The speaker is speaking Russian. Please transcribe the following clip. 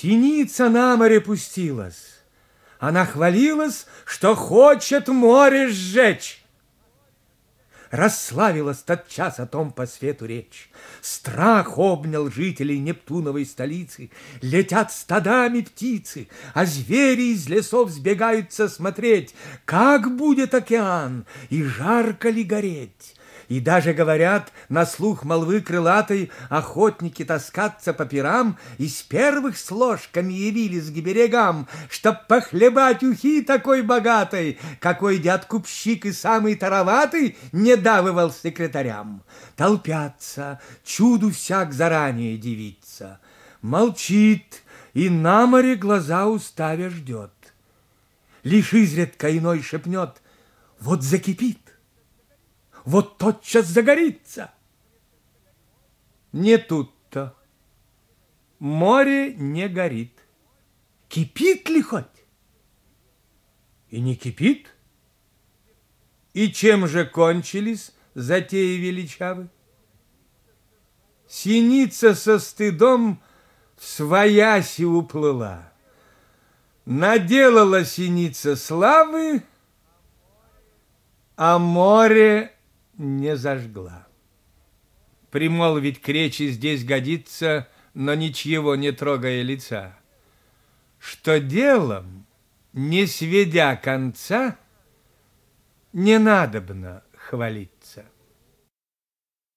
Синица на море пустилась. Она хвалилась, что хочет море сжечь. Расславилась тотчас о том по свету речь. Страх обнял жителей Нептуновой столицы. Летят стадами птицы, а звери из лесов сбегаются смотреть, как будет океан и жарко ли гореть. И даже говорят, на слух молвы крылатой, охотники таскаться по пирам и с первых с ложками явились к берегам, чтоб похлебать ухи такой богатой, какой дядкупщик и самый тароватый не давывал секретарям. Толпятся, чуду всяк заранее дивится. Молчит и на море глаза уставя ждет. Лишь изредка иной шепнет, вот закипит, вот тотчас загорится. Не тут-то. Море не горит. Кипит ли хоть? И не кипит. И чем же кончились затеи величавы? Синица со стыдом в свояси уплыла. Наделала синица славы, а море не зажгла. Примолвить к речи здесь годится, но ничего не трогая лица. Что делом, не сведя конца, не надобно хвалиться.